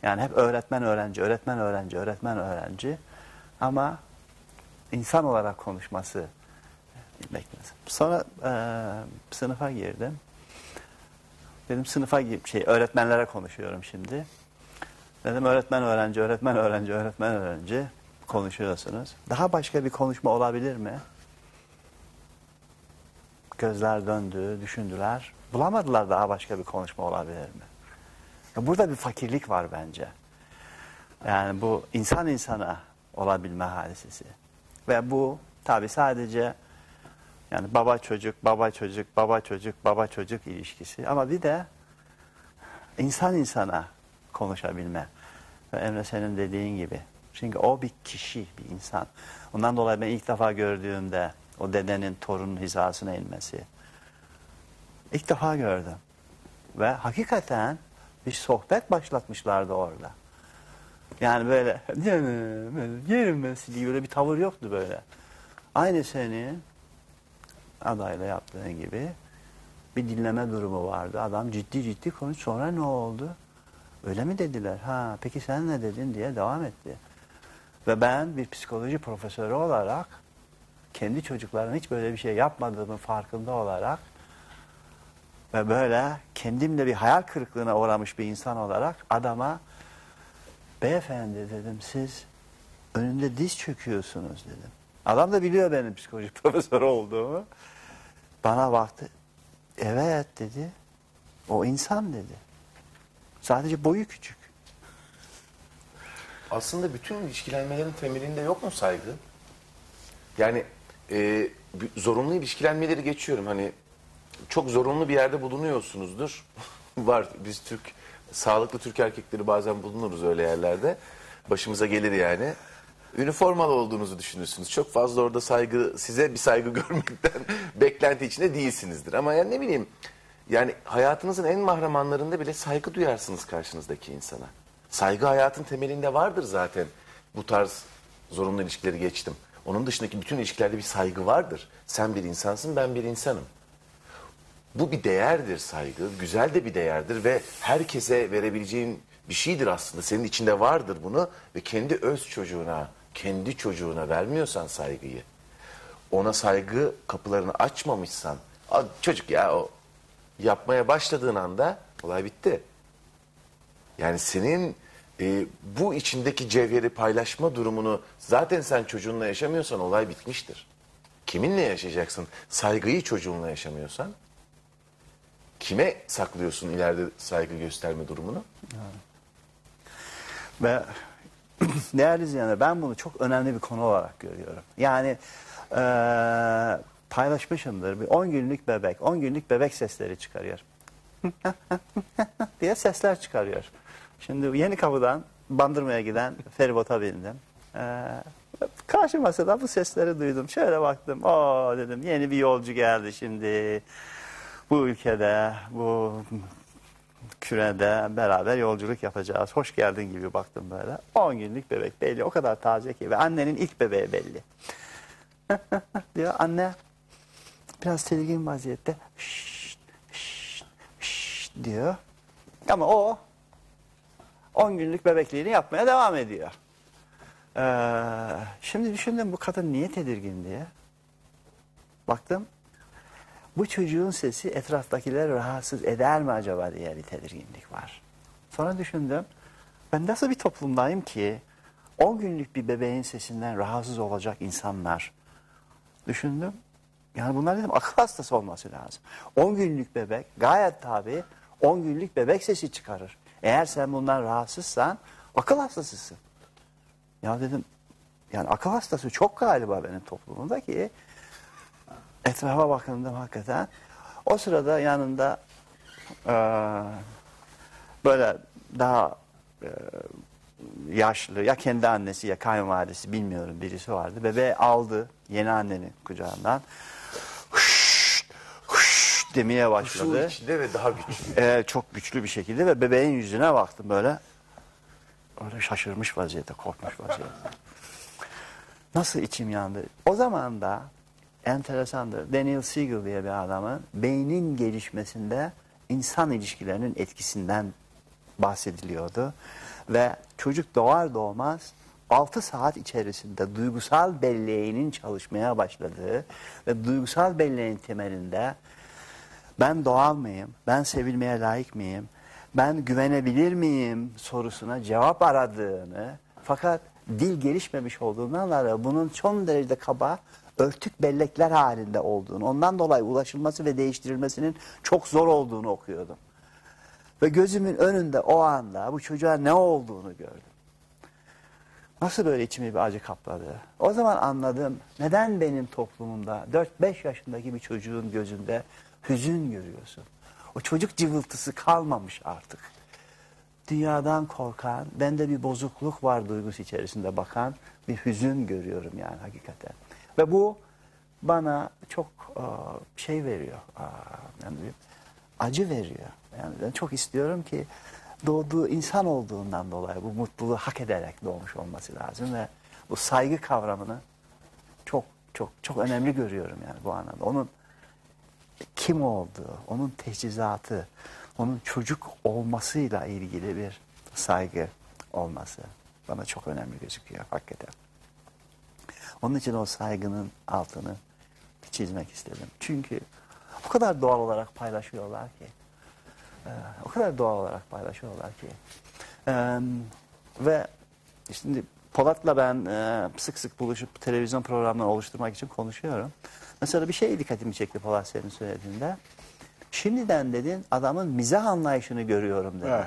Yani hep öğretmen öğrenci, öğretmen öğrenci, öğretmen öğrenci. Ama insan olarak konuşması beklenir. Sonra e, sınıfa girdim. Dedim sınıfa gi- şey öğretmenlere konuşuyorum şimdi. Dedim öğretmen öğrenci, öğretmen öğrenci, öğretmen öğrenci konuşuyorsunuz. Daha başka bir konuşma olabilir mi? Gözler döndü, düşündüler. Bulamadılar daha başka bir konuşma olabilir mi? Burada bir fakirlik var bence. Yani bu insan insana olabilme hadisesi. Ve bu tabi sadece yani baba çocuk, baba çocuk, baba çocuk, baba çocuk ilişkisi. Ama bir de insan insana konuşabilme. Ve Emre senin dediğin gibi. Çünkü o bir kişi, bir insan. Ondan dolayı ben ilk defa gördüğümde o dedenin torunun hizasına inmesi. İlk defa gördüm. Ve hakikaten bir sohbet başlatmışlardı orada. Yani böyle yerim ben sizi böyle bir tavır yoktu böyle. Aynı senin adayla yaptığın gibi bir dinleme durumu vardı. Adam ciddi ciddi konuş sonra ne oldu? Öyle mi dediler? Ha peki sen ne dedin diye devam etti. Ve ben bir psikoloji profesörü olarak kendi çocukların hiç böyle bir şey yapmadığımın farkında olarak ve böyle kendimle bir hayal kırıklığına uğramış bir insan olarak adama beyefendi dedim siz önünde diz çöküyorsunuz dedim. Adam da biliyor benim psikoloji profesörü olduğumu. Bana baktı. Evet dedi. O insan dedi. Sadece boyu küçük. Aslında bütün ilişkilenmelerin temelinde yok mu saygı? Yani e, zorunlu ilişkilenmeleri geçiyorum. Hani çok zorunlu bir yerde bulunuyorsunuzdur. Var. Biz Türk sağlıklı Türk erkekleri bazen bulunuruz öyle yerlerde. Başımıza gelir yani. Üniformalı olduğunuzu düşünürsünüz. Çok fazla orada saygı, size bir saygı görmekten beklenti içinde değilsinizdir. Ama yani ne bileyim, yani hayatınızın en mahrem anlarında bile saygı duyarsınız karşınızdaki insana. Saygı hayatın temelinde vardır zaten. Bu tarz zorunlu ilişkileri geçtim. Onun dışındaki bütün ilişkilerde bir saygı vardır. Sen bir insansın, ben bir insanım. Bu bir değerdir saygı. Güzel de bir değerdir ve herkese verebileceğin bir şeydir aslında. Senin içinde vardır bunu ve kendi öz çocuğuna, kendi çocuğuna vermiyorsan saygıyı, ona saygı kapılarını açmamışsan, "Aa, çocuk ya o yapmaya başladığın anda olay bitti. Yani senin e, bu içindeki cevheri paylaşma durumunu zaten sen çocuğunla yaşamıyorsan olay bitmiştir. Kiminle yaşayacaksın? Saygıyı çocuğunla yaşamıyorsan kime saklıyorsun ileride saygı gösterme durumunu? Ve değerli izleyenler ben bunu çok önemli bir konu olarak görüyorum. Yani eee paylaşmışımdır. Bir 10 günlük bebek, 10 günlük bebek sesleri çıkarıyor. diye sesler çıkarıyor. Şimdi yeni kapıdan Bandırma'ya giden feribota bindim. Eee karşı masada bu sesleri duydum. Şöyle baktım. o dedim yeni bir yolcu geldi şimdi. Bu ülkede, bu kürede beraber yolculuk yapacağız. Hoş geldin gibi baktım böyle. 10 günlük bebek belli. O kadar taze ki. Ve annenin ilk bebeği belli. diyor anne biraz tedirgin vaziyette. Şşt, şşt, şşt diyor. Ama o 10 günlük bebekliğini yapmaya devam ediyor. Ee, şimdi düşündüm bu kadın niye tedirgin diye. Baktım bu çocuğun sesi etraftakileri rahatsız eder mi acaba diye bir tedirginlik var. Sonra düşündüm ben nasıl bir toplumdayım ki 10 günlük bir bebeğin sesinden rahatsız olacak insanlar. Düşündüm. Yani bunlar dedim akıl hastası olması lazım. 10 günlük bebek gayet tabi 10 günlük bebek sesi çıkarır. Eğer sen bundan rahatsızsan akıl hastasısın. Ya dedim yani akıl hastası çok galiba benim toplumumda ki etrafa bakındım hakikaten. O sırada yanında eee, böyle daha eee, yaşlı ya kendi annesi ya kayınvalidesi bilmiyorum birisi vardı. Bebeği aldı yeni annenin kucağından. Huşt, huşt demeye başladı. İçinde ve daha güçlü. Ee, çok güçlü bir şekilde ve bebeğin yüzüne baktım böyle. Öyle şaşırmış vaziyette, korkmuş vaziyette. Nasıl içim yandı. O zaman da enteresandır. Daniel Siegel diye bir adamın beynin gelişmesinde insan ilişkilerinin etkisinden bahsediliyordu. Ve çocuk doğar doğmaz 6 saat içerisinde duygusal belleğinin çalışmaya başladığı ve duygusal belleğin temelinde ben doğal mıyım? Ben sevilmeye layık mıyım? Ben güvenebilir miyim sorusuna cevap aradığını fakat dil gelişmemiş olduğundan dolayı bunun son derece kaba örtük bellekler halinde olduğunu, ondan dolayı ulaşılması ve değiştirilmesinin çok zor olduğunu okuyordum. Ve gözümün önünde o anda bu çocuğa ne olduğunu gördüm. Nasıl böyle içimi bir acı kapladı. O zaman anladım neden benim toplumumda 4-5 yaşındaki bir çocuğun gözünde hüzün görüyorsun. O çocuk cıvıltısı kalmamış artık. Dünyadan korkan, bende bir bozukluk var duygusu içerisinde bakan bir hüzün görüyorum yani hakikaten. Ve bu bana çok e, şey veriyor, e, yani acı veriyor. Yani ben çok istiyorum ki doğduğu insan olduğundan dolayı bu mutluluğu hak ederek doğmuş olması lazım ve bu saygı kavramını çok çok çok önemli görüyorum yani bu anlamda. Onun kim olduğu, onun teçhizatı, onun çocuk olmasıyla ilgili bir saygı olması bana çok önemli gözüküyor hakikaten. Onun için o saygının altını çizmek istedim. Çünkü o kadar doğal olarak paylaşıyorlar ki. e, O kadar doğal olarak paylaşıyorlar ki. E, Ve şimdi Polat'la ben e, sık sık buluşup televizyon programları oluşturmak için konuşuyorum. Mesela bir şey dikkatimi çekti Polat senin söylediğinde. Şimdiden dedin adamın mizah anlayışını görüyorum dedin. Evet.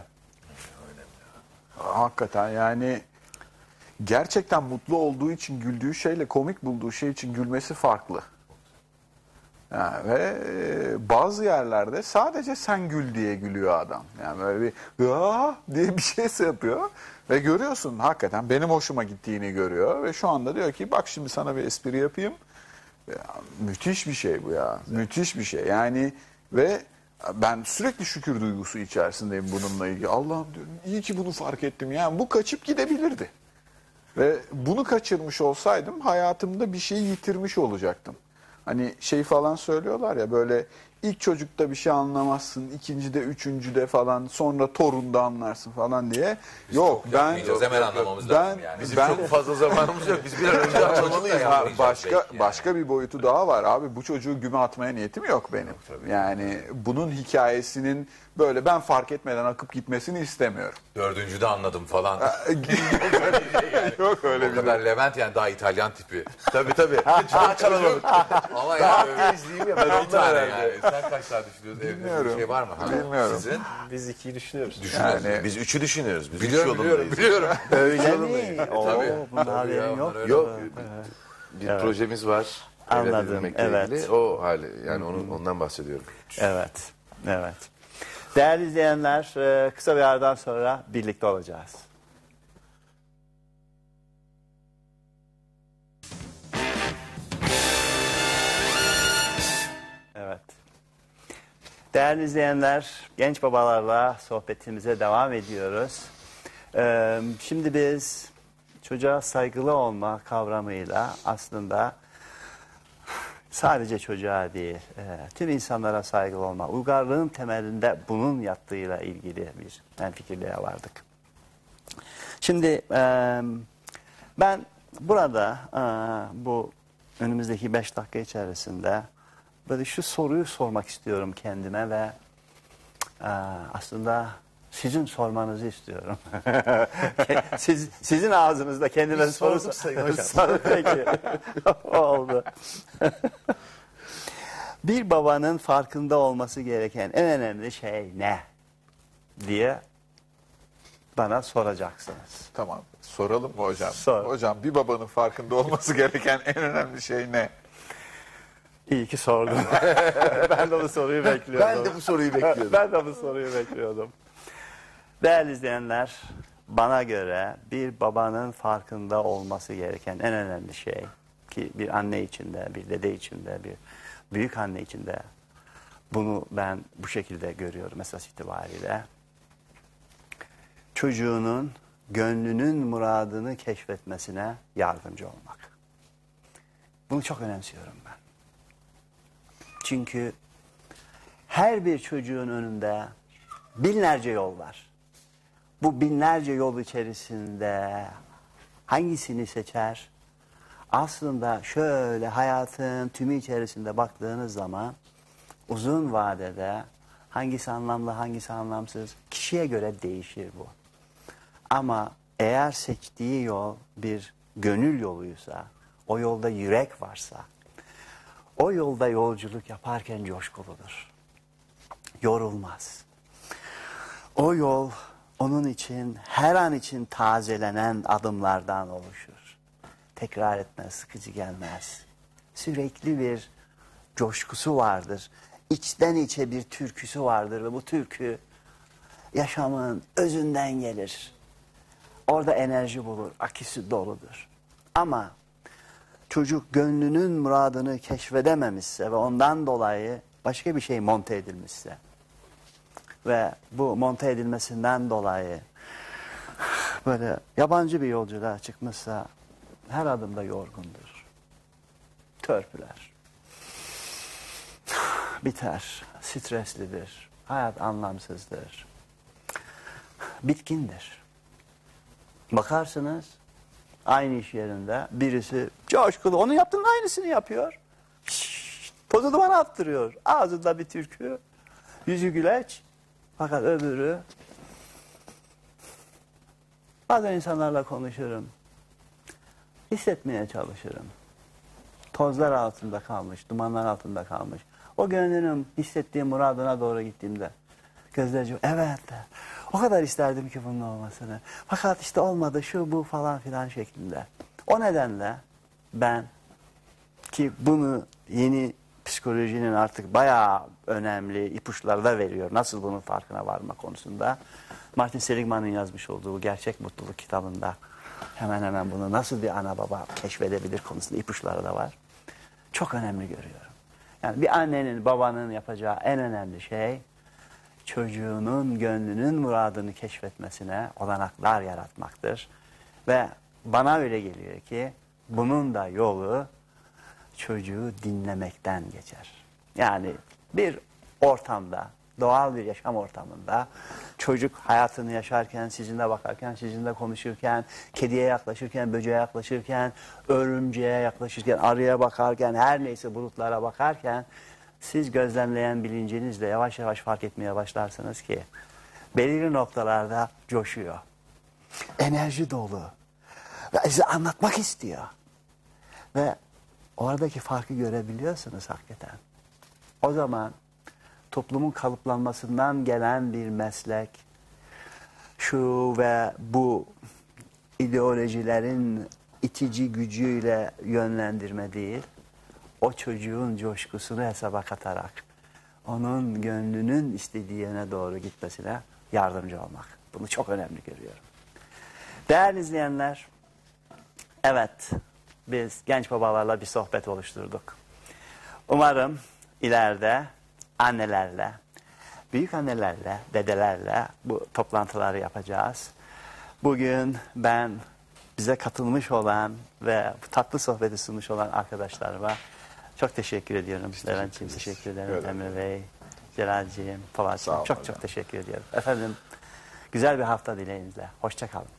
Hakikaten yani gerçekten mutlu olduğu için güldüğü şeyle komik bulduğu şey için gülmesi farklı. Yani ve e, bazı yerlerde sadece sen gül diye gülüyor adam. Yani böyle bir ya diye bir şeyse yapıyor ve görüyorsun hakikaten benim hoşuma gittiğini görüyor ve şu anda diyor ki bak şimdi sana bir espri yapayım. Ya, müthiş bir şey bu ya. Müthiş bir şey. Yani ve ben sürekli şükür duygusu içerisindeyim bununla ilgili. Allah'ım diyorum iyi ki bunu fark ettim. Yani bu kaçıp gidebilirdi. Ve bunu kaçırmış olsaydım hayatımda bir şeyi yitirmiş olacaktım. Hani şey falan söylüyorlar ya böyle ilk çocukta bir şey anlamazsın, ikincide, üçüncüde falan sonra torunda anlarsın falan diye. yok ben yapmayacağız, hemen anlamamız ben, lazım yani. Bizim ben çok fazla zamanımız yok. Biz bir an önce anlamalıyız. Ha, başka belki yani. başka bir boyutu daha var abi. Bu çocuğu güme atmaya niyetim yok benim. Yani bunun hikayesinin böyle ben fark etmeden akıp gitmesini istemiyorum. Dördüncüde anladım falan. yok öyle o bir kadar Levent yani daha İtalyan tipi. Tabii tabii. Çok kalabalık. Ama Daha yani temizliğim ya. Ben bir tane yani. Sen kaç tane düşünüyorsun? Evde Bilmiyorum. bir şey var mı? Ha, Bilmiyorum. Sizin? Biz ikiyi düşünüyoruz. Düşünüyorsunuz. Yani- Biz üçü düşünüyoruz. Biz Biliyorum üç biliyorum yolundayız. biliyorum. Öyle mi? Oo, haberim ya, yok. Yok. Bir projemiz var. Anladım, evet. ilgili. O hali. Yani onun, ondan bahsediyorum. Evet, evet. Değerli izleyenler, e, kısa bir aradan sonra birlikte olacağız. Değerli izleyenler, genç babalarla sohbetimize devam ediyoruz. Ee, şimdi biz çocuğa saygılı olma kavramıyla aslında sadece çocuğa değil, e, tüm insanlara saygılı olma, uygarlığın temelinde bunun yattığıyla ilgili bir fikirliğe vardık. Şimdi e, ben burada e, bu önümüzdeki beş dakika içerisinde böyle şu soruyu sormak istiyorum kendime ve e, aslında sizin sormanızı istiyorum. Siz, sizin ağzınızda kendime Biz soru sorduk sayın hocam. Sor- Peki. Oldu. bir babanın farkında olması gereken en önemli şey ne? diye bana soracaksınız. Tamam. Soralım mı hocam? Sor. Hocam bir babanın farkında olması gereken en önemli şey ne? İyi ki sordun. ben de bu soruyu bekliyordum. Ben de bu soruyu bekliyordum. ben de bu soruyu bekliyordum. Değerli izleyenler, bana göre bir babanın farkında olması gereken en önemli şey ki bir anne içinde, bir dede içinde, bir büyük anne içinde bunu ben bu şekilde görüyorum esas itibariyle. Çocuğunun gönlünün muradını keşfetmesine yardımcı olmak. Bunu çok önemsiyorum ben. Çünkü her bir çocuğun önünde binlerce yol var. Bu binlerce yol içerisinde hangisini seçer? Aslında şöyle hayatın tümü içerisinde baktığınız zaman uzun vadede hangisi anlamlı hangisi anlamsız kişiye göre değişir bu. Ama eğer seçtiği yol bir gönül yoluysa, o yolda yürek varsa, o yolda yolculuk yaparken coşkuludur. Yorulmaz. O yol onun için her an için tazelenen adımlardan oluşur. Tekrar etmez, sıkıcı gelmez. Sürekli bir coşkusu vardır. İçten içe bir türküsü vardır ve bu türkü yaşamın özünden gelir. Orada enerji bulur, akisi doludur. Ama çocuk gönlünün muradını keşfedememişse ve ondan dolayı başka bir şey monte edilmişse ve bu monte edilmesinden dolayı böyle yabancı bir yolculuğa çıkmışsa her adımda yorgundur. Törpüler. Biter, streslidir, hayat anlamsızdır, bitkindir. Bakarsınız aynı iş yerinde birisi coşkulu onun yaptığının aynısını yapıyor. Şşş, Tozu bana attırıyor. Ağzında bir türkü, yüzü güleç. Fakat öbürü bazen insanlarla konuşurum. Hissetmeye çalışırım. Tozlar altında kalmış, dumanlar altında kalmış. O gönlünün hissettiği muradına doğru gittiğimde gözlerce evet o kadar isterdim ki bunun olmasını. Fakat işte olmadı şu bu falan filan şeklinde. O nedenle ben ki bunu yeni psikolojinin artık bayağı önemli ipuçları da veriyor. Nasıl bunun farkına varma konusunda. Martin Seligman'ın yazmış olduğu Gerçek Mutluluk kitabında hemen hemen bunu nasıl bir ana baba keşfedebilir konusunda ipuçları da var. Çok önemli görüyorum. Yani bir annenin babanın yapacağı en önemli şey çocuğunun gönlünün muradını keşfetmesine olanaklar yaratmaktır. Ve bana öyle geliyor ki bunun da yolu çocuğu dinlemekten geçer. Yani bir ortamda, doğal bir yaşam ortamında çocuk hayatını yaşarken, sizinle bakarken, sizinle konuşurken, kediye yaklaşırken, böceğe yaklaşırken, örümceğe yaklaşırken, arıya bakarken, her neyse bulutlara bakarken siz gözlemleyen bilincinizle yavaş yavaş fark etmeye başlarsınız ki belirli noktalarda coşuyor. Enerji dolu. Ve size anlatmak istiyor. Ve oradaki farkı görebiliyorsunuz hakikaten. O zaman toplumun kalıplanmasından gelen bir meslek, şu ve bu ideolojilerin itici gücüyle yönlendirme değil, o çocuğun coşkusunu hesaba katarak onun gönlünün istediği yöne doğru gitmesine yardımcı olmak. Bunu çok önemli görüyorum. Değerli izleyenler, evet biz genç babalarla bir sohbet oluşturduk. Umarım ileride annelerle, büyük annelerle, dedelerle bu toplantıları yapacağız. Bugün ben bize katılmış olan ve tatlı sohbeti sunmuş olan arkadaşlarıma çok teşekkür ediyorum. Levent'ciğim teşekkür ederim. Evet. Emre Bey, Celal'ciğim, ol çok hocam. çok teşekkür ediyorum. Efendim güzel bir hafta dileğinizle. Hoşçakalın.